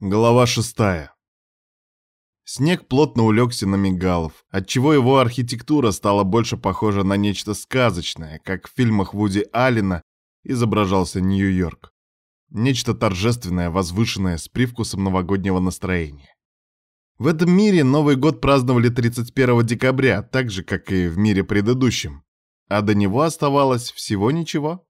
Глава шестая. Снег плотно улегся на Мигалов, отчего его архитектура стала больше похожа на нечто сказочное, как в фильмах Вуди Аллена изображался Нью-Йорк. Нечто торжественное, возвышенное, с привкусом новогоднего настроения. В этом мире Новый год праздновали 31 декабря, так же, как и в мире предыдущем. А до него оставалось всего ничего.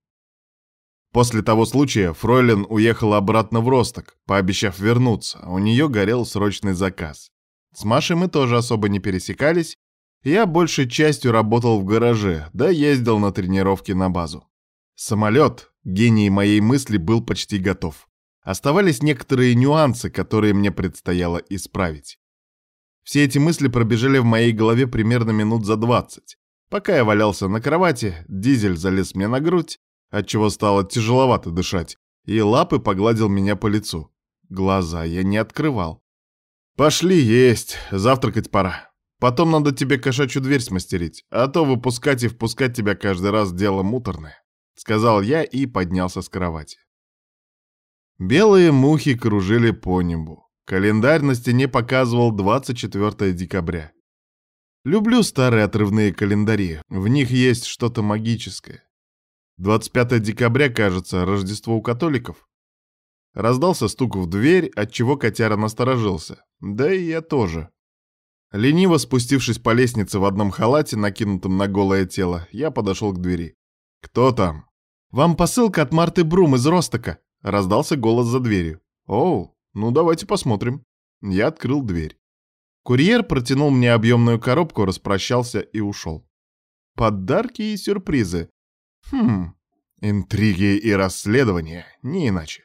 После того случая Фройлен уехала обратно в Росток, пообещав вернуться, у нее горел срочный заказ. С Машей мы тоже особо не пересекались, я большей частью работал в гараже, да ездил на тренировки на базу. Самолет, гений моей мысли, был почти готов. Оставались некоторые нюансы, которые мне предстояло исправить. Все эти мысли пробежали в моей голове примерно минут за двадцать. Пока я валялся на кровати, дизель залез мне на грудь, отчего стало тяжеловато дышать, и лапы погладил меня по лицу. Глаза я не открывал. «Пошли есть, завтракать пора. Потом надо тебе кошачью дверь смастерить, а то выпускать и впускать тебя каждый раз дело муторное», — сказал я и поднялся с кровати. Белые мухи кружили по небу. Календарь на стене показывал 24 декабря. Люблю старые отрывные календари, в них есть что-то магическое. 25 декабря, кажется, Рождество у католиков. Раздался стук в дверь, отчего котяра насторожился. Да и я тоже. Лениво спустившись по лестнице в одном халате, накинутом на голое тело, я подошел к двери. «Кто там?» «Вам посылка от Марты Брум из Ростока», — раздался голос за дверью. «Оу, ну давайте посмотрим». Я открыл дверь. Курьер протянул мне объемную коробку, распрощался и ушел. Подарки и сюрпризы. Хм, интриги и расследования, не иначе.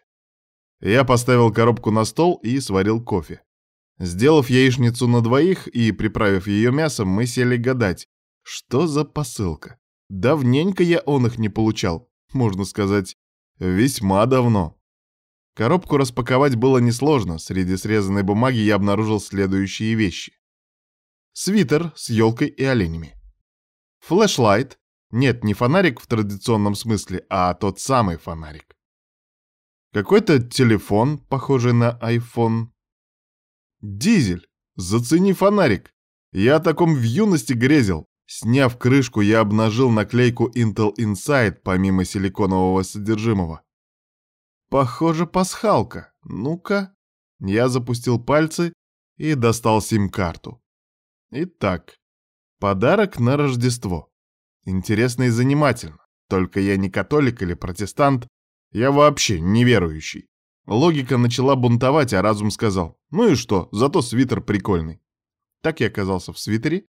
Я поставил коробку на стол и сварил кофе. Сделав яичницу на двоих и приправив ее мясом, мы сели гадать, что за посылка. Давненько я он их не получал, можно сказать, весьма давно. Коробку распаковать было несложно, среди срезанной бумаги я обнаружил следующие вещи. Свитер с елкой и оленями. Флешлайт, нет, не фонарик в традиционном смысле, а тот самый фонарик. Какой-то телефон, похожий на iPhone. Дизель, зацени фонарик. Я о таком в юности грезил. Сняв крышку, я обнажил наклейку Intel Inside помимо силиконового содержимого. Похоже, пасхалка. Ну-ка. Я запустил пальцы и достал сим-карту. Итак, подарок на Рождество. Интересно и занимательно. Только я не католик или протестант, я вообще неверующий. Логика начала бунтовать, а разум сказал, ну и что, зато свитер прикольный. Так я оказался в свитере,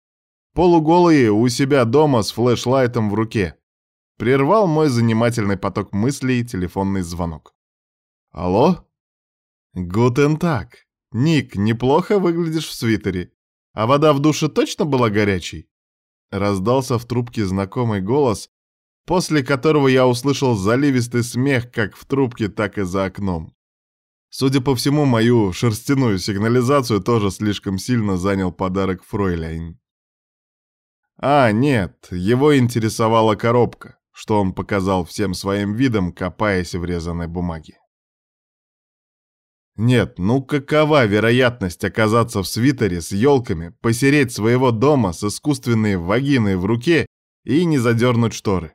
полуголый у себя дома с флешлайтом в руке. Прервал мой занимательный поток мыслей телефонный звонок. «Алло?» «Гутен так. Ник, неплохо выглядишь в свитере. А вода в душе точно была горячей?» Раздался в трубке знакомый голос, после которого я услышал заливистый смех как в трубке, так и за окном. Судя по всему, мою шерстяную сигнализацию тоже слишком сильно занял подарок Фройляйн. А, нет, его интересовала коробка, что он показал всем своим видом, копаясь в резаной бумаге. Нет, ну какова вероятность оказаться в свитере с елками, посереть своего дома с искусственной вагиной в руке и не задернуть шторы?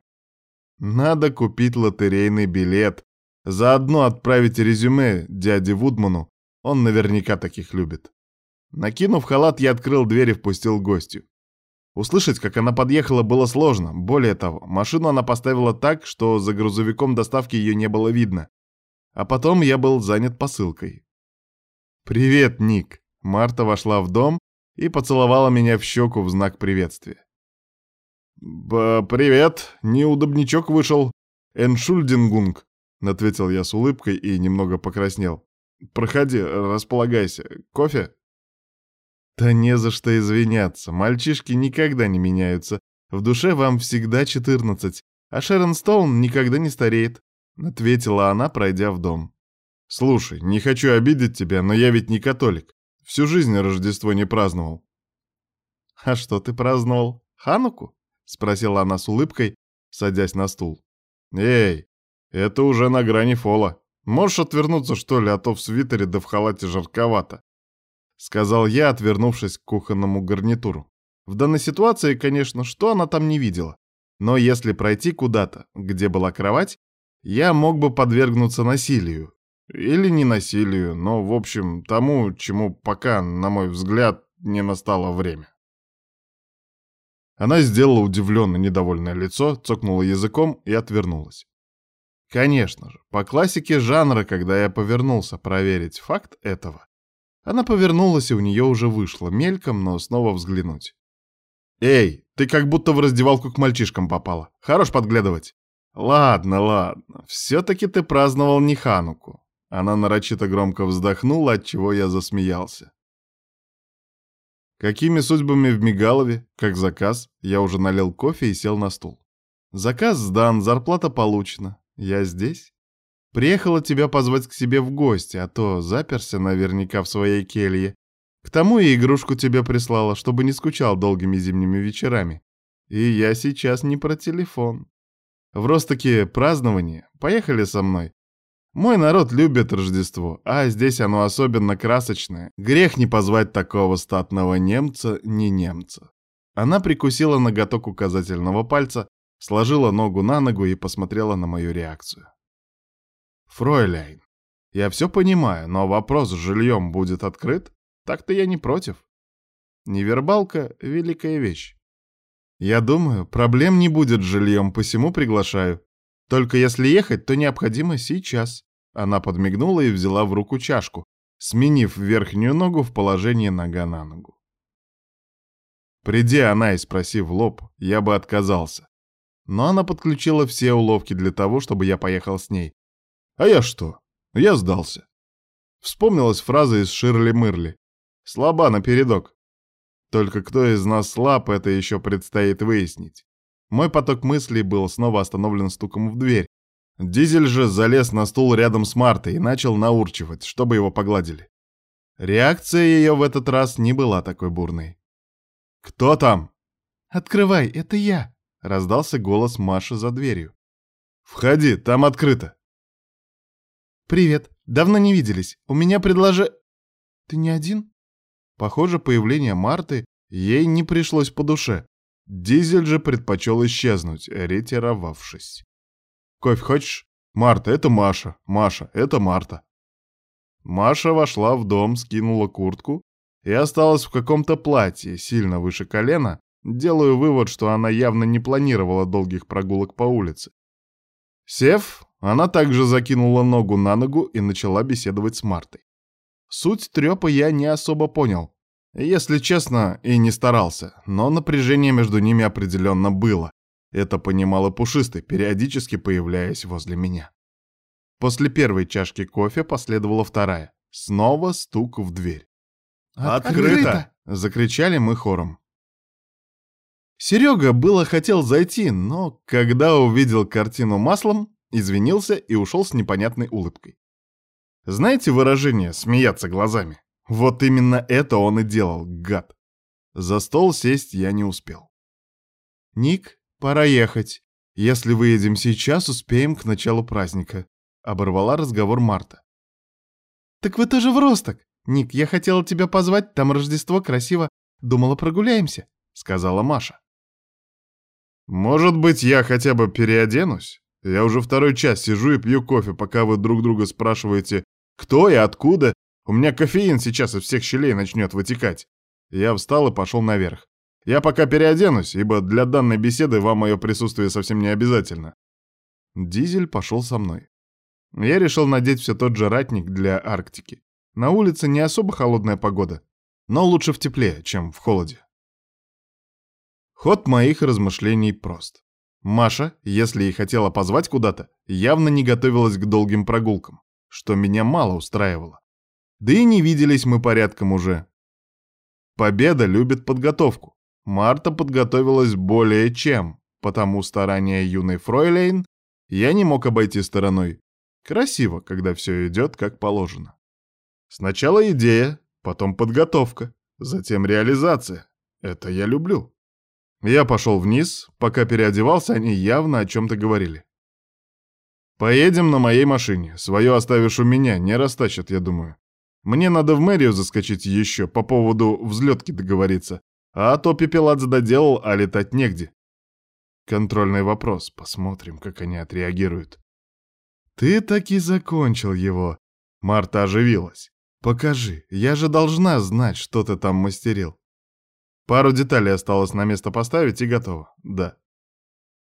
Надо купить лотерейный билет, заодно отправить резюме дяде Вудману, он наверняка таких любит. Накинув халат, я открыл дверь и впустил гостью. Услышать, как она подъехала, было сложно. Более того, машину она поставила так, что за грузовиком доставки ее не было видно. А потом я был занят посылкой. «Привет, Ник!» Марта вошла в дом и поцеловала меня в щеку в знак приветствия. «Привет, неудобничок вышел. Эншульдингунг», — ответил я с улыбкой и немного покраснел. «Проходи, располагайся. Кофе?» «Да не за что извиняться. Мальчишки никогда не меняются. В душе вам всегда четырнадцать, а Шерон Стоун никогда не стареет. — ответила она, пройдя в дом. «Слушай, не хочу обидеть тебя, но я ведь не католик. Всю жизнь Рождество не праздновал». «А что ты праздновал? Хануку?» — спросила она с улыбкой, садясь на стул. «Эй, это уже на грани фола. Можешь отвернуться, что ли, а то в свитере да в халате жарковато. Сказал я, отвернувшись к кухонному гарнитуру. В данной ситуации, конечно, что она там не видела. Но если пройти куда-то, где была кровать, я мог бы подвергнуться насилию. Или не насилию, но, в общем, тому, чему пока, на мой взгляд, не настало время. Она сделала удивленно недовольное лицо, цокнула языком и отвернулась. Конечно же, по классике жанра, когда я повернулся проверить факт этого, она повернулась, и у нее уже вышло мельком, но снова взглянуть. «Эй, ты как будто в раздевалку к мальчишкам попала. Хорош подглядывать». «Ладно, ладно, все-таки ты праздновал не Хануку». Она нарочито громко вздохнула, от чего я засмеялся. Какими судьбами в Мигалове, как заказ, я уже налил кофе и сел на стул. Заказ сдан, зарплата получена. Я здесь? Приехала тебя позвать к себе в гости, а то заперся наверняка в своей келье. К тому и игрушку тебе прислала, чтобы не скучал долгими зимними вечерами. И я сейчас не про телефон. В Ростоке празднование. Поехали со мной. Мой народ любит Рождество, а здесь оно особенно красочное. Грех не позвать такого статного немца не немца. Она прикусила ноготок указательного пальца, сложила ногу на ногу и посмотрела на мою реакцию. «Фройляйн, я все понимаю, но вопрос с жильем будет открыт? Так-то я не против. Невербалка — великая вещь. Я думаю, проблем не будет с жильем, посему приглашаю. Только если ехать, то необходимо сейчас». Она подмигнула и взяла в руку чашку, сменив верхнюю ногу в положение нога на ногу. Приди она и спроси в лоб, я бы отказался. Но она подключила все уловки для того, чтобы я поехал с ней. А я что? Я сдался. Вспомнилась фраза из Ширли-Мырли. «Слаба напередок». Только кто из нас слаб, это еще предстоит выяснить. Мой поток мыслей был снова остановлен стуком в дверь. Дизель же залез на стул рядом с Мартой и начал наурчивать, чтобы его погладили. Реакция ее в этот раз не была такой бурной. «Кто там?» «Открывай, это я!» Раздался голос Маши за дверью. «Входи, там открыто!» «Привет, давно не виделись. У меня предложи...» «Ты не один?» Похоже, появление Марты ей не пришлось по душе. Дизель же предпочел исчезнуть, ретировавшись. «Кофе хочешь?» «Марта, это Маша. Маша, это Марта». Маша вошла в дом, скинула куртку и осталась в каком-то платье, сильно выше колена, Делаю вывод, что она явно не планировала долгих прогулок по улице. Сев, она также закинула ногу на ногу и начала беседовать с Мартой. Суть трёпа я не особо понял. Если честно, и не старался, но напряжение между ними определенно было. Это понимал и Пушистый, периодически появляясь возле меня. После первой чашки кофе последовала вторая. Снова стук в дверь. «Открыто!», Открыто! закричали мы хором. Серега было хотел зайти, но когда увидел картину маслом, извинился и ушел с непонятной улыбкой. Знаете выражение «смеяться глазами»? Вот именно это он и делал, гад. За стол сесть я не успел. «Ник, пора ехать. Если выедем сейчас, успеем к началу праздника», — оборвала разговор Марта. «Так вы тоже в Росток. Ник, я хотела тебя позвать, там Рождество красиво. Думала, прогуляемся», — сказала Маша. «Может быть, я хотя бы переоденусь? Я уже второй час сижу и пью кофе, пока вы друг друга спрашиваете, кто и откуда. У меня кофеин сейчас из всех щелей начнет вытекать». Я встал и пошел наверх. Я пока переоденусь, ибо для данной беседы вам мое присутствие совсем не обязательно. Дизель пошел со мной. Я решил надеть все тот же ратник для Арктики. На улице не особо холодная погода, но лучше в тепле, чем в холоде. Ход моих размышлений прост. Маша, если и хотела позвать куда-то, явно не готовилась к долгим прогулкам, что меня мало устраивало. Да и не виделись мы порядком уже. Победа любит подготовку. Марта подготовилась более чем, потому старания юной фройлейн я не мог обойти стороной. Красиво, когда все идет как положено. Сначала идея, потом подготовка, затем реализация. Это я люблю. Я пошел вниз, пока переодевался, они явно о чем-то говорили. Поедем на моей машине. Свое оставишь у меня, не растащат, я думаю. Мне надо в мэрию заскочить еще, по поводу взлетки договориться. А то пепелац доделал, а летать негде. Контрольный вопрос. Посмотрим, как они отреагируют. Ты таки закончил его. Марта оживилась. Покажи, я же должна знать, что ты там мастерил. Пару деталей осталось на место поставить и готово. Да.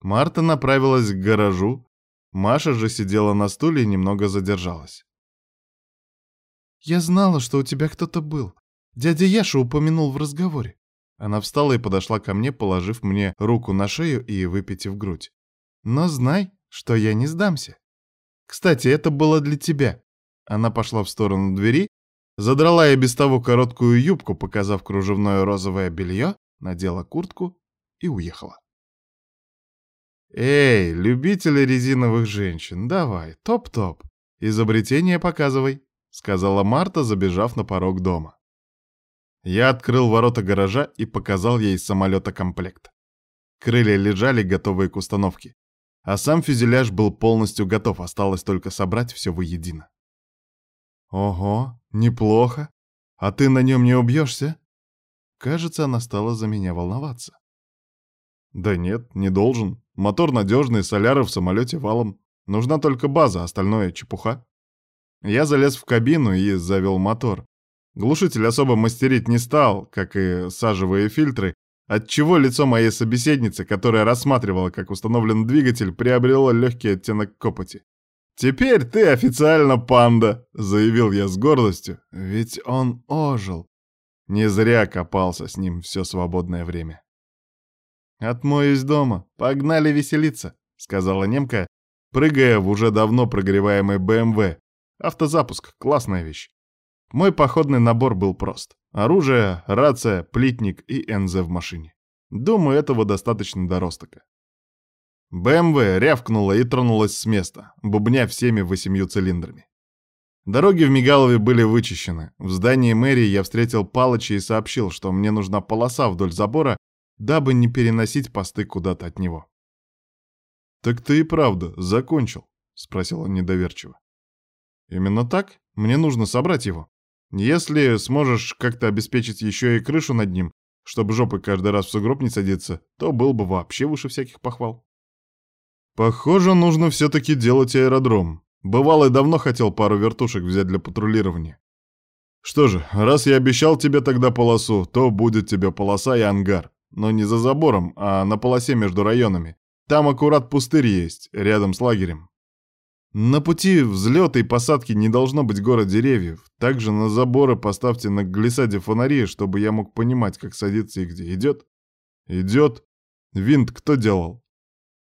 Марта направилась к гаражу. Маша же сидела на стуле и немного задержалась. «Я знала, что у тебя кто-то был. Дядя Яша упомянул в разговоре». Она встала и подошла ко мне, положив мне руку на шею и выпитив грудь. «Но знай, что я не сдамся. Кстати, это было для тебя». Она пошла в сторону двери, задрала я без того короткую юбку, показав кружевное розовое белье, надела куртку и уехала. «Эй, любители резиновых женщин, давай, топ-топ, изобретение показывай», — сказала Марта, забежав на порог дома. Я открыл ворота гаража и показал ей самолета-комплект. Крылья лежали, готовые к установке. А сам фюзеляж был полностью готов, осталось только собрать все воедино. «Ого, неплохо. А ты на нем не убьешься?» Кажется, она стала за меня волноваться. «Да нет, не должен. Мотор надежный, соляры в самолете валом. Нужна только база, остальное — чепуха». Я залез в кабину и завел мотор. Глушитель особо мастерить не стал, как и сажевые фильтры, отчего лицо моей собеседницы, которая рассматривала, как установлен двигатель, приобрело легкий оттенок копоти. «Теперь ты официально панда», — заявил я с гордостью, ведь он ожил. Не зря копался с ним все свободное время. «Отмоюсь дома, погнали веселиться», — сказала немка, прыгая в уже давно прогреваемый БМВ, Автозапуск — классная вещь. Мой походный набор был прост. Оружие, рация, плитник и НЗ в машине. Думаю, этого достаточно до Ростока. БМВ рявкнула и тронулась с места, бубня всеми восемью цилиндрами. Дороги в Мигалове были вычищены. В здании мэрии я встретил Палыча и сообщил, что мне нужна полоса вдоль забора, дабы не переносить посты куда-то от него. «Так ты и правда закончил?» — спросил он недоверчиво. Именно так. Мне нужно собрать его. Если сможешь как-то обеспечить еще и крышу над ним, чтобы жопой каждый раз в сугроб не садиться, то был бы вообще выше всяких похвал. Похоже, нужно все-таки делать аэродром. Бывало, давно хотел пару вертушек взять для патрулирования. Что же, раз я обещал тебе тогда полосу, то будет тебе полоса и ангар. Но не за забором, а на полосе между районами. Там аккурат пустырь есть, рядом с лагерем. На пути взлета и посадки не должно быть гора деревьев. Также на заборы поставьте на глиссаде фонари, чтобы я мог понимать, как садиться и где. Идет? Идет. Винт кто делал?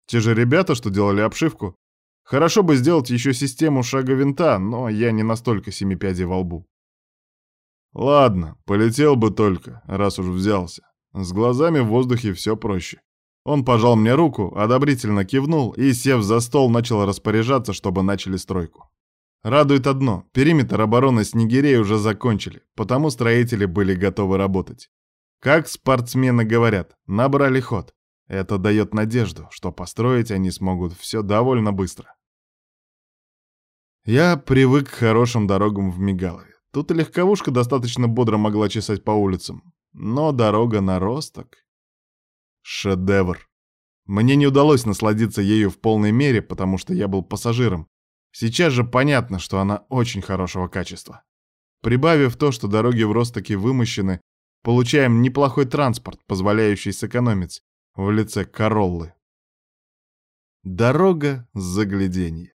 Те же ребята, что делали обшивку? Хорошо бы сделать еще систему шага винта, но я не настолько семипядей во лбу. Ладно, полетел бы только, раз уж взялся. С глазами в воздухе все проще. Он пожал мне руку, одобрительно кивнул и, сев за стол, начал распоряжаться, чтобы начали стройку. Радует одно, периметр обороны снегирей уже закончили, потому строители были готовы работать. Как спортсмены говорят, набрали ход. Это дает надежду, что построить они смогут все довольно быстро. Я привык к хорошим дорогам в Мигалове. Тут и легковушка достаточно бодро могла чесать по улицам. Но дорога на Росток... Шедевр. Мне не удалось насладиться ею в полной мере, потому что я был пассажиром. Сейчас же понятно, что она очень хорошего качества. Прибавив то, что дороги в Ростоке вымощены, получаем неплохой транспорт, позволяющий сэкономить в лице Короллы. Дорога загляденье.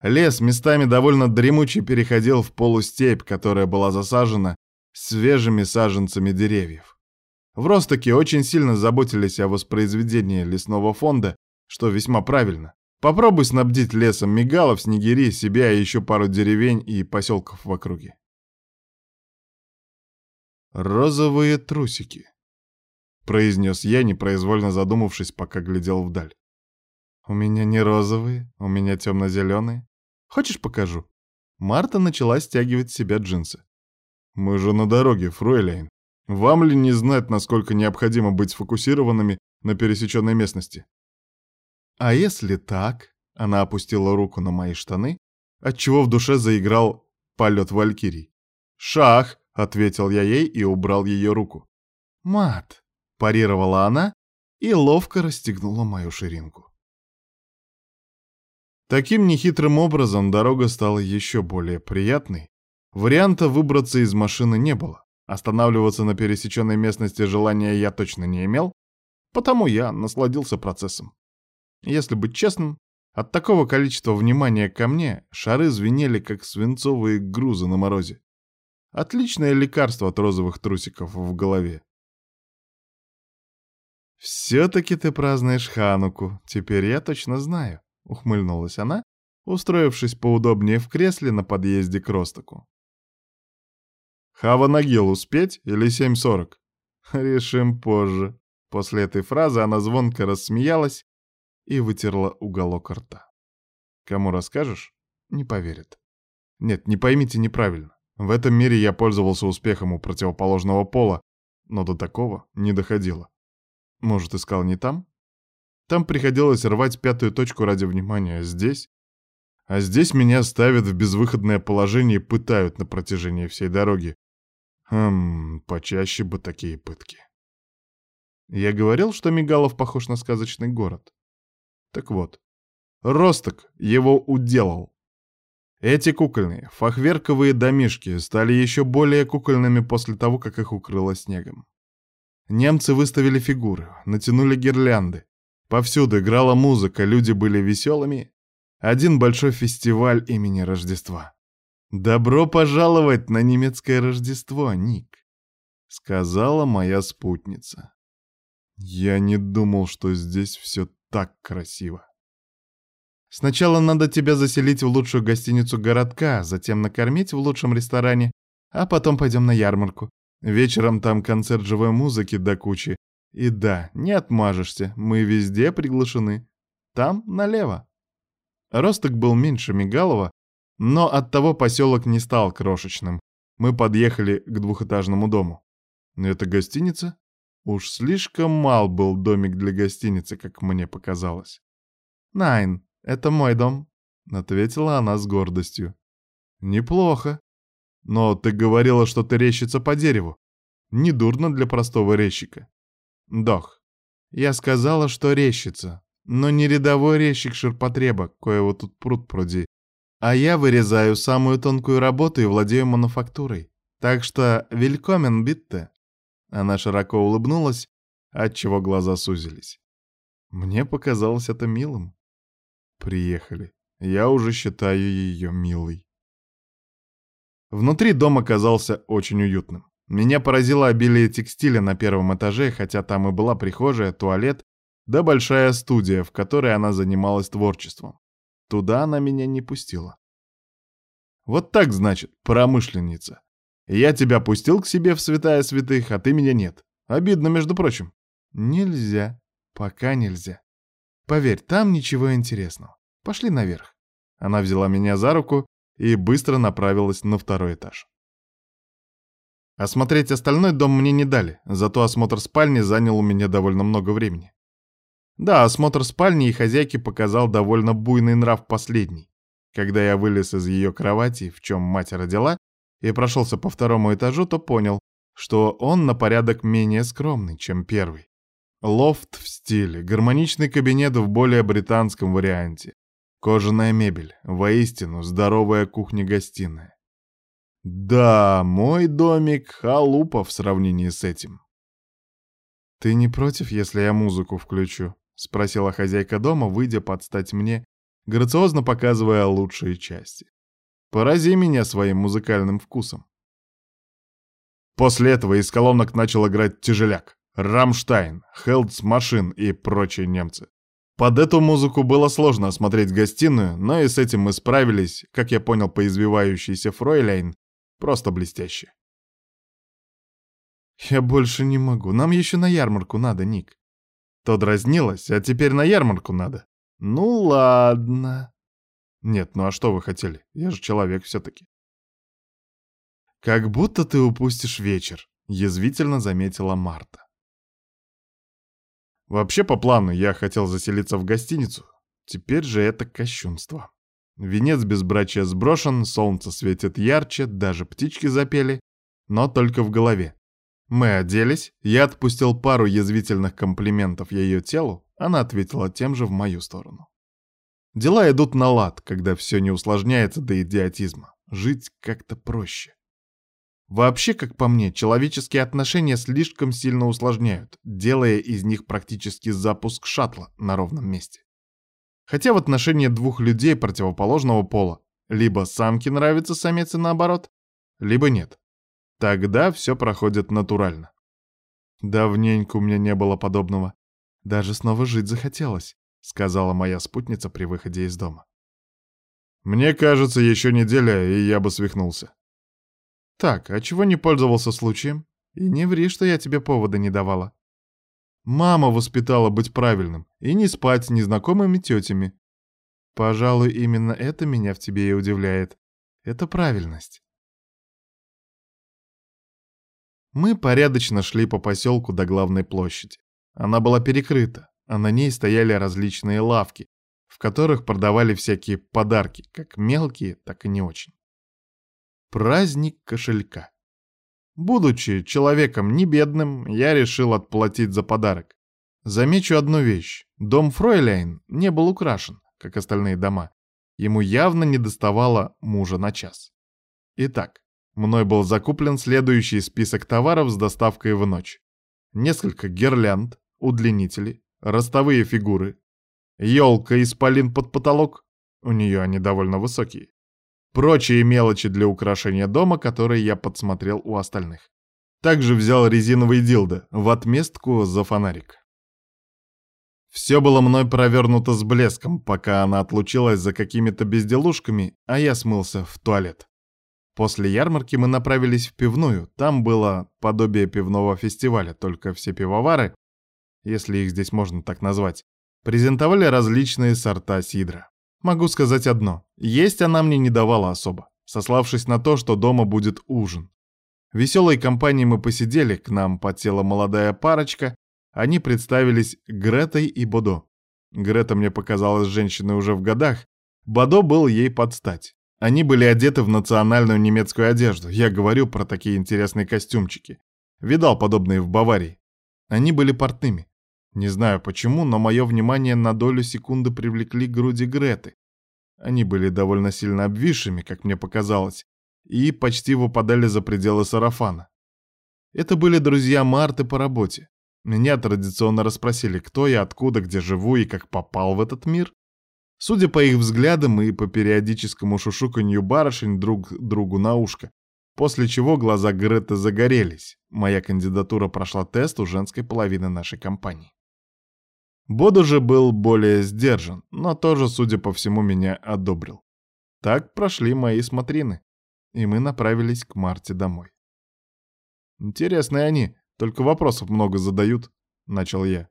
Лес местами довольно дремучий переходил в полустепь, которая была засажена свежими саженцами деревьев. В Ростоке очень сильно заботились о воспроизведении лесного фонда, что весьма правильно. Попробуй снабдить лесом Мигалов, Снегири, себя и еще пару деревень и поселков в округе. «Розовые трусики», — произнес я, непроизвольно задумавшись, пока глядел вдаль. «У меня не розовые, у меня темно-зеленые. Хочешь, покажу?» Марта начала стягивать с себя джинсы. «Мы же на дороге, фройляйн. Вам ли не знать, насколько необходимо быть сфокусированными на пересеченной местности? А если так? Она опустила руку на мои штаны, отчего в душе заиграл полет валькирий. «Шах!» — ответил я ей и убрал ее руку. «Мат!» — парировала она и ловко расстегнула мою ширинку. Таким нехитрым образом дорога стала еще более приятной. Варианта выбраться из машины не было. Останавливаться на пересеченной местности желания я точно не имел, потому я насладился процессом. Если быть честным, от такого количества внимания ко мне шары звенели, как свинцовые грузы на морозе. Отличное лекарство от розовых трусиков в голове. «Все-таки ты празднуешь Хануку, теперь я точно знаю», — ухмыльнулась она, устроившись поудобнее в кресле на подъезде к Ростоку. «Хава Нагил успеть или 7.40?» «Решим позже». После этой фразы она звонко рассмеялась и вытерла уголок рта. «Кому расскажешь?» Не поверит. Нет, не поймите неправильно. В этом мире я пользовался успехом у противоположного пола, но до такого не доходило. Может, искал не там? Там приходилось рвать пятую точку ради внимания, а здесь? А здесь меня ставят в безвыходное положение и пытают на протяжении всей дороги. Хм, почаще бы такие пытки. Я говорил, что Мигалов похож на сказочный город. Так вот, Росток его уделал. Эти кукольные, фахверковые домишки стали еще более кукольными после того, как их укрыло снегом. Немцы выставили фигуры, натянули гирлянды. Повсюду играла музыка, люди были веселыми. Один большой фестиваль имени Рождества. «Добро пожаловать на немецкое Рождество, Ник», — сказала моя спутница. Я не думал, что здесь все так красиво. Сначала надо тебя заселить в лучшую гостиницу городка, затем накормить в лучшем ресторане, а потом пойдем на ярмарку. Вечером там концерт живой музыки до кучи. И да, не отмажешься, мы везде приглашены. Там налево. Росток был меньше Мигалова, но оттого поселок не стал крошечным. Мы подъехали к двухэтажному дому. Это гостиница? Уж слишком мал был домик для гостиницы, как мне показалось. «Найн, это мой дом», — ответила она с гордостью. «Неплохо. Но ты говорила, что ты рещица по дереву. Недурно для простого резчика». «Дох, я сказала, что рещица, но не рядовой резчик ширпотреба, коего тут пруд пруди. А я вырезаю самую тонкую работу и владею мануфактурой. Так что велькомен, битте». Она широко улыбнулась, отчего глаза сузились. Мне показалось это милым. Приехали. Я уже считаю ее милой. Внутри дом оказался очень уютным. Меня поразило обилие текстиля на первом этаже, хотя там и была прихожая, туалет, да большая студия, в которой она занималась творчеством. Туда она меня не пустила. Вот так, значит, промышленница. Я тебя пустил к себе в святая святых, а ты меня нет. Обидно, между прочим. Нельзя. Пока нельзя. Поверь, там ничего интересного. Пошли наверх. Она взяла меня за руку и быстро направилась на второй этаж. Осмотреть остальной дом мне не дали, зато осмотр спальни занял у меня довольно много времени. Да, осмотр спальни и хозяйки показал довольно буйный нрав последний. Когда я вылез из ее кровати, в чем мать родила, и прошелся по второму этажу, то понял, что он на порядок менее скромный, чем первый. Лофт в стиле, гармоничный кабинет в более британском варианте, кожаная мебель, воистину здоровая кухня-гостиная. Да, мой домик — халупа в сравнении с этим. «Ты не против, если я музыку включу?» — спросила хозяйка дома, выйдя под стать мне, грациозно показывая лучшие части. Порази меня своим музыкальным вкусом. После этого из колонок начал играть тяжеляк, Рамштайн, Хелдс Машин и прочие немцы. Под эту музыку было сложно осмотреть гостиную, но и с этим мы справились, как я понял по извивающейся фройляйн, просто блестяще. «Я больше не могу, нам еще на ярмарку надо, Ник». То дразнилась, а теперь на ярмарку надо. «Ну ладно», нет, ну а что вы хотели? Я же человек все-таки. Как будто ты упустишь вечер, язвительно заметила Марта. Вообще, по плану, я хотел заселиться в гостиницу. Теперь же это кощунство. Венец безбрачия сброшен, солнце светит ярче, даже птички запели, но только в голове. Мы оделись, я отпустил пару язвительных комплиментов ее телу, она ответила тем же в мою сторону. Дела идут на лад, когда все не усложняется до идиотизма. Жить как-то проще. Вообще, как по мне, человеческие отношения слишком сильно усложняют, делая из них практически запуск шаттла на ровном месте. Хотя в отношении двух людей противоположного пола либо самке нравится самец и наоборот, либо нет. Тогда все проходит натурально. Давненько у меня не было подобного. Даже снова жить захотелось, сказала моя спутница при выходе из дома. Мне кажется, еще неделя, и я бы свихнулся. Так, а чего не пользовался случаем? И не ври, что я тебе повода не давала. Мама воспитала быть правильным и не спать с незнакомыми тетями. Пожалуй, именно это меня в тебе и удивляет. Это правильность. Мы порядочно шли по поселку до главной площади. Она была перекрыта, а на ней стояли различные лавки, в которых продавали всякие подарки, как мелкие, так и не очень. Праздник кошелька. Будучи человеком не бедным, я решил отплатить за подарок. Замечу одну вещь. Дом Фройляйн не был украшен, как остальные дома. Ему явно не доставало мужа на час. Итак, мной был закуплен следующий список товаров с доставкой в ночь. Несколько гирлянд, удлинители, ростовые фигуры, елка и спалин под потолок, у нее они довольно высокие, Прочие мелочи для украшения дома, которые я подсмотрел у остальных. Также взял резиновый дилдо в отместку за фонарик. Все было мной провернуто с блеском, пока она отлучилась за какими-то безделушками, а я смылся в туалет. После ярмарки мы направились в пивную, там было подобие пивного фестиваля, только все пивовары, если их здесь можно так назвать, презентовали различные сорта сидра. Могу сказать одно. Есть она мне не давала особо, сославшись на то, что дома будет ужин. В веселой компании мы посидели, к нам подсела молодая парочка, они представились Гретой и Бодо. Грета мне показалась женщиной уже в годах, Бодо был ей под стать. Они были одеты в национальную немецкую одежду, я говорю про такие интересные костюмчики. Видал подобные в Баварии. Они были портными. Не знаю почему, но мое внимание на долю секунды привлекли груди Греты. Они были довольно сильно обвисшими, как мне показалось, и почти выпадали за пределы сарафана. Это были друзья Марты по работе. Меня традиционно расспросили, кто я, откуда, где живу и как попал в этот мир. Судя по их взглядам и по периодическому шушуканью барышень друг другу на ушко, после чего глаза Греты загорелись. Моя кандидатура прошла тест у женской половины нашей компании. Боду же был более сдержан, но тоже, судя по всему, меня одобрил. Так прошли мои смотрины, и мы направились к Марте домой. «Интересные они, только вопросов много задают», — начал я.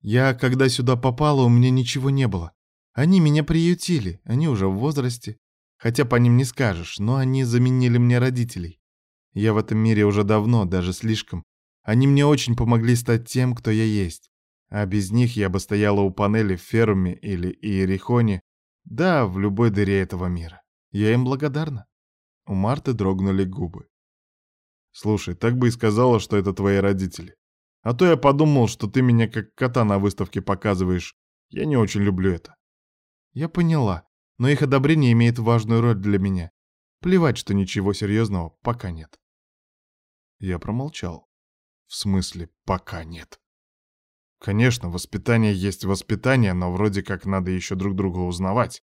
«Я, когда сюда попала, у меня ничего не было. Они меня приютили, они уже в возрасте. Хотя по ним не скажешь, но они заменили мне родителей. Я в этом мире уже давно, даже слишком. Они мне очень помогли стать тем, кто я есть. А без них я бы стояла у панели в Феруме или Иерихоне, да, в любой дыре этого мира. Я им благодарна. У Марты дрогнули губы. Слушай, так бы и сказала, что это твои родители. А то я подумал, что ты меня как кота на выставке показываешь. Я не очень люблю это. Я поняла, но их одобрение имеет важную роль для меня. Плевать, что ничего серьезного пока нет. Я промолчал. В смысле, пока нет. Конечно, воспитание есть воспитание, но вроде как надо еще друг друга узнавать.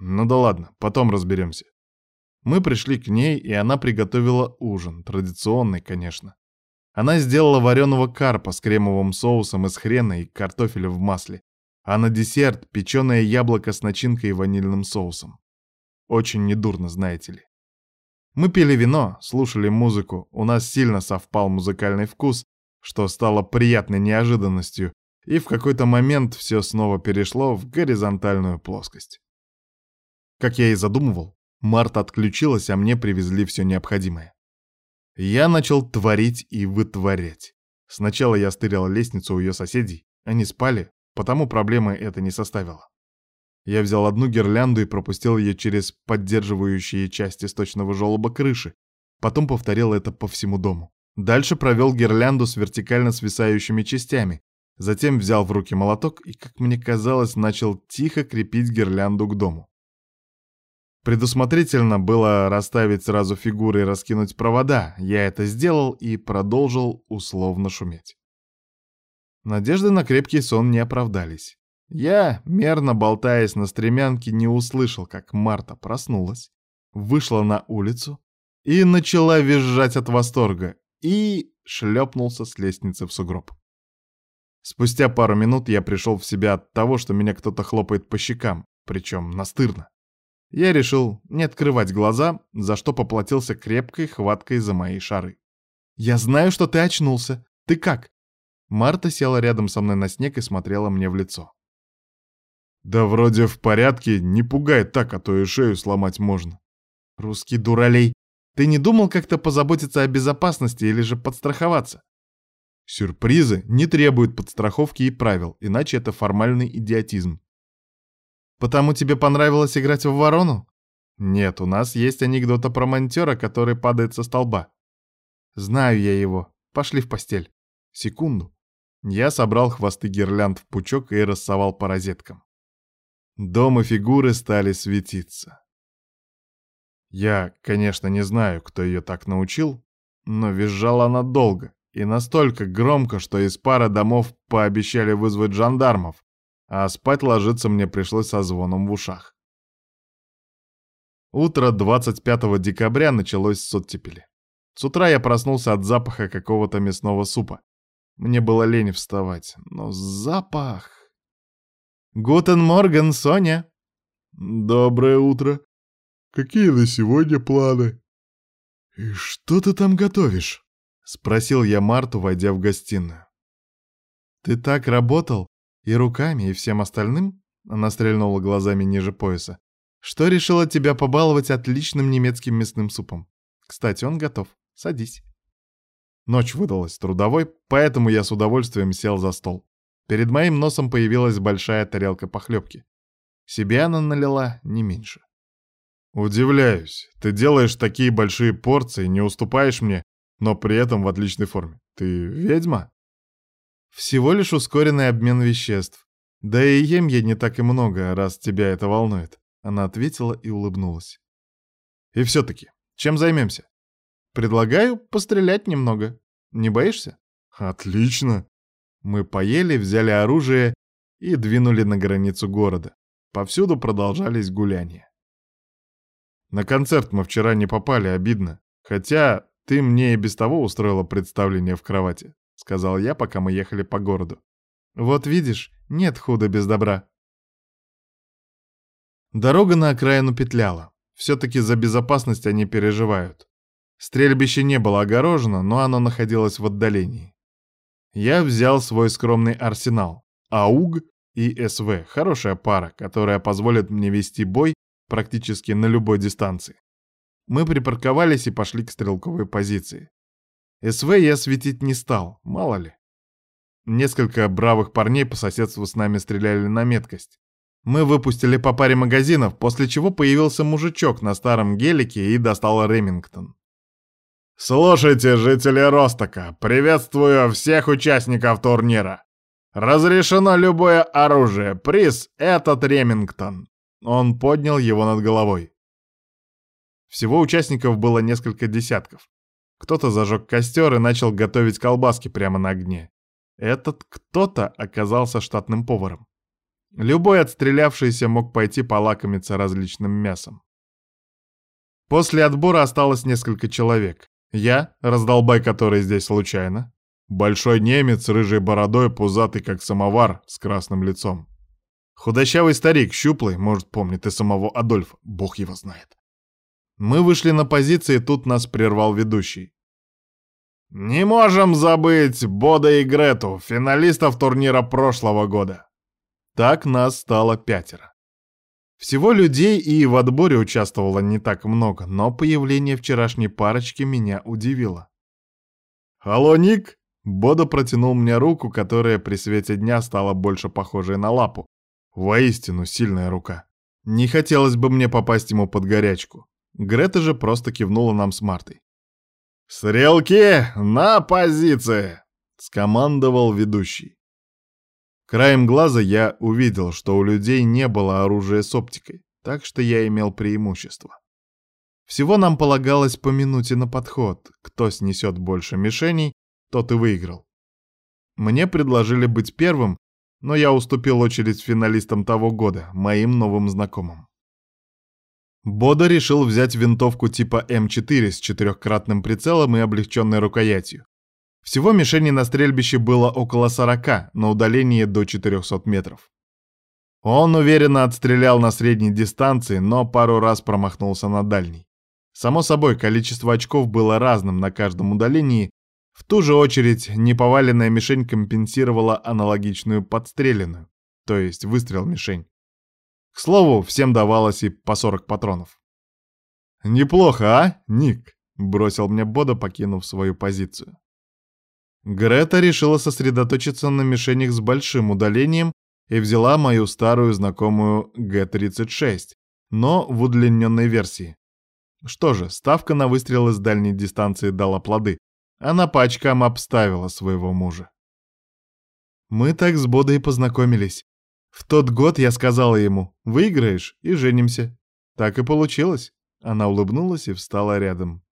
Ну да ладно, потом разберемся. Мы пришли к ней, и она приготовила ужин, традиционный, конечно. Она сделала вареного карпа с кремовым соусом из хрена и картофеля в масле, а на десерт печеное яблоко с начинкой и ванильным соусом. Очень недурно, знаете ли. Мы пили вино, слушали музыку, у нас сильно совпал музыкальный вкус, что стало приятной неожиданностью, и в какой-то момент все снова перешло в горизонтальную плоскость. Как я и задумывал, Марта отключилась, а мне привезли все необходимое. Я начал творить и вытворять. Сначала я стырил лестницу у ее соседей. Они спали, потому проблемы это не составило. Я взял одну гирлянду и пропустил ее через поддерживающие части сточного желоба крыши, потом повторил это по всему дому. Дальше провел гирлянду с вертикально свисающими частями, затем взял в руки молоток и, как мне казалось, начал тихо крепить гирлянду к дому. Предусмотрительно было расставить сразу фигуры и раскинуть провода. Я это сделал и продолжил условно шуметь. Надежды на крепкий сон не оправдались. Я, мерно болтаясь на стремянке, не услышал, как Марта проснулась, вышла на улицу и начала визжать от восторга и шлепнулся с лестницы в сугроб. Спустя пару минут я пришел в себя от того, что меня кто-то хлопает по щекам, причем настырно. Я решил не открывать глаза, за что поплатился крепкой хваткой за мои шары. «Я знаю, что ты очнулся. Ты как?» Марта села рядом со мной на снег и смотрела мне в лицо. «Да вроде в порядке, не пугай так, а то и шею сломать можно». «Русский дуралей, ты не думал как-то позаботиться о безопасности или же подстраховаться?» Сюрпризы не требуют подстраховки и правил, иначе это формальный идиотизм. Потому тебе понравилось играть в ворону? Нет, у нас есть анекдота про монтера, который падает со столба. Знаю я его. Пошли в постель. Секунду. Я собрал хвосты гирлянд в пучок и рассовал по розеткам. Дом и фигуры стали светиться. Я, конечно, не знаю, кто ее так научил, но визжала она долго и настолько громко, что из пары домов пообещали вызвать жандармов, а спать ложиться мне пришлось со звоном в ушах. Утро 25 декабря началось с оттепели. С утра я проснулся от запаха какого-то мясного супа. Мне было лень вставать, но запах... «Гутен Морген, Соня!» «Доброе утро! Какие на сегодня планы?» «И что ты там готовишь?» — спросил я Марту, войдя в гостиную. «Ты так работал, и руками, и всем остальным?» Она стрельнула глазами ниже пояса. «Что решила тебя побаловать отличным немецким мясным супом? Кстати, он готов. Садись». Ночь выдалась трудовой, поэтому я с удовольствием сел за стол. Перед моим носом появилась большая тарелка похлебки. Себе она налила не меньше. «Удивляюсь. Ты делаешь такие большие порции, не уступаешь мне, но при этом в отличной форме. Ты ведьма?» Всего лишь ускоренный обмен веществ. Да и ем я не так и много, раз тебя это волнует. Она ответила и улыбнулась. И все-таки, чем займемся? Предлагаю пострелять немного. Не боишься? Отлично. Мы поели, взяли оружие и двинули на границу города. Повсюду продолжались гуляния. На концерт мы вчера не попали, обидно. Хотя ты мне и без того устроила представление в кровати. — сказал я, пока мы ехали по городу. «Вот видишь, нет худа без добра». Дорога на окраину петляла. Все-таки за безопасность они переживают. Стрельбище не было огорожено, но оно находилось в отдалении. Я взял свой скромный арсенал. АУГ и СВ — хорошая пара, которая позволит мне вести бой практически на любой дистанции. Мы припарковались и пошли к стрелковой позиции. СВ я светить не стал, мало ли. Несколько бравых парней по соседству с нами стреляли на меткость. Мы выпустили по паре магазинов, после чего появился мужичок на старом гелике и достал Ремингтон. «Слушайте, жители Ростока, приветствую всех участников турнира. Разрешено любое оружие, приз — этот Ремингтон». Он поднял его над головой. Всего участников было несколько десятков. Кто-то зажег костер и начал готовить колбаски прямо на огне. Этот кто-то оказался штатным поваром. Любой отстрелявшийся мог пойти полакомиться различным мясом. После отбора осталось несколько человек. Я, раздолбай который здесь случайно. Большой немец с рыжей бородой, пузатый как самовар, с красным лицом. Худощавый старик, щуплый, может, помнит и самого Адольфа, бог его знает. Мы вышли на позиции, тут нас прервал ведущий. «Не можем забыть Бода и Грету, финалистов турнира прошлого года». Так нас стало пятеро. Всего людей и в отборе участвовало не так много, но появление вчерашней парочки меня удивило. «Алло, Ник, Бода протянул мне руку, которая при свете дня стала больше похожей на лапу. Воистину сильная рука. Не хотелось бы мне попасть ему под горячку. Грета же просто кивнула нам с Мартой. «Стрелки на позиции!» — скомандовал ведущий. Краем глаза я увидел, что у людей не было оружия с оптикой, так что я имел преимущество. Всего нам полагалось по минуте на подход. Кто снесет больше мишеней, тот и выиграл. Мне предложили быть первым, но я уступил очередь финалистам того года, моим новым знакомым. Бода решил взять винтовку типа М4 с четырехкратным прицелом и облегченной рукоятью. Всего мишеней на стрельбище было около 40, на удалении до 400 метров. Он уверенно отстрелял на средней дистанции, но пару раз промахнулся на дальней. Само собой, количество очков было разным на каждом удалении. В ту же очередь, неповаленная мишень компенсировала аналогичную подстреленную, то есть выстрел-мишень. К слову, всем давалось и по 40 патронов. «Неплохо, а, Ник?» — бросил мне Бода, покинув свою позицию. Грета решила сосредоточиться на мишенях с большим удалением и взяла мою старую знакомую Г-36, но в удлиненной версии. Что же, ставка на выстрелы с дальней дистанции дала плоды. Она по очкам обставила своего мужа. Мы так с Бодой познакомились. В тот год я сказала ему «выиграешь и женимся». Так и получилось. Она улыбнулась и встала рядом.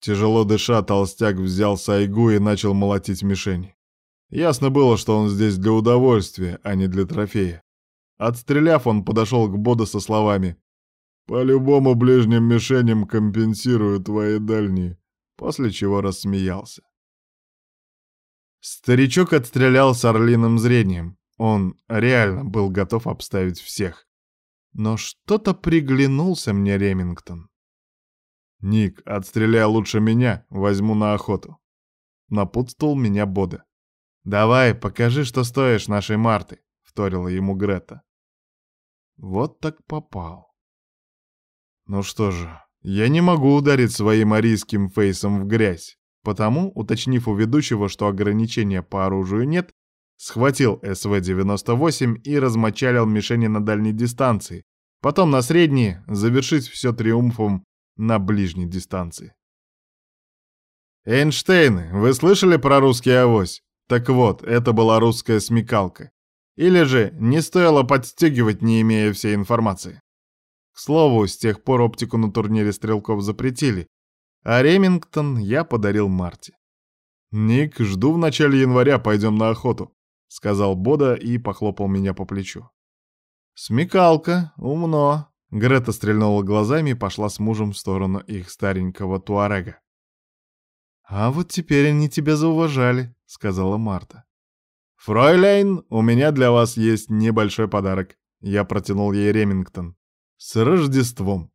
Тяжело дыша, толстяк взял сайгу и начал молотить мишень. Ясно было, что он здесь для удовольствия, а не для трофея. Отстреляв, он подошел к Боду со словами «По-любому ближним мишеням компенсирую твои дальние», после чего рассмеялся. Старичок отстрелял с орлиным зрением. Он реально был готов обставить всех. Но что-то приглянулся мне Ремингтон. «Ник, отстреляй лучше меня, возьму на охоту». Напутствовал меня Бода. «Давай, покажи, что стоишь нашей Марты», — вторила ему Грета. Вот так попал. Ну что же, я не могу ударить своим арийским фейсом в грязь, потому, уточнив у ведущего, что ограничения по оружию нет, схватил СВ-98 и размочалил мишени на дальней дистанции, потом на средней, завершить все триумфом на ближней дистанции. Эйнштейны, вы слышали про русский авось? Так вот, это была русская смекалка. Или же не стоило подстегивать, не имея всей информации. К слову, с тех пор оптику на турнире стрелков запретили, а Ремингтон я подарил Марте. «Ник, жду в начале января, пойдем на охоту», — сказал Бода и похлопал меня по плечу. «Смекалка, умно», Грета стрельнула глазами и пошла с мужем в сторону их старенького туарега. «А вот теперь они тебя зауважали», — сказала Марта. «Фройляйн, у меня для вас есть небольшой подарок». Я протянул ей Ремингтон. «С Рождеством!»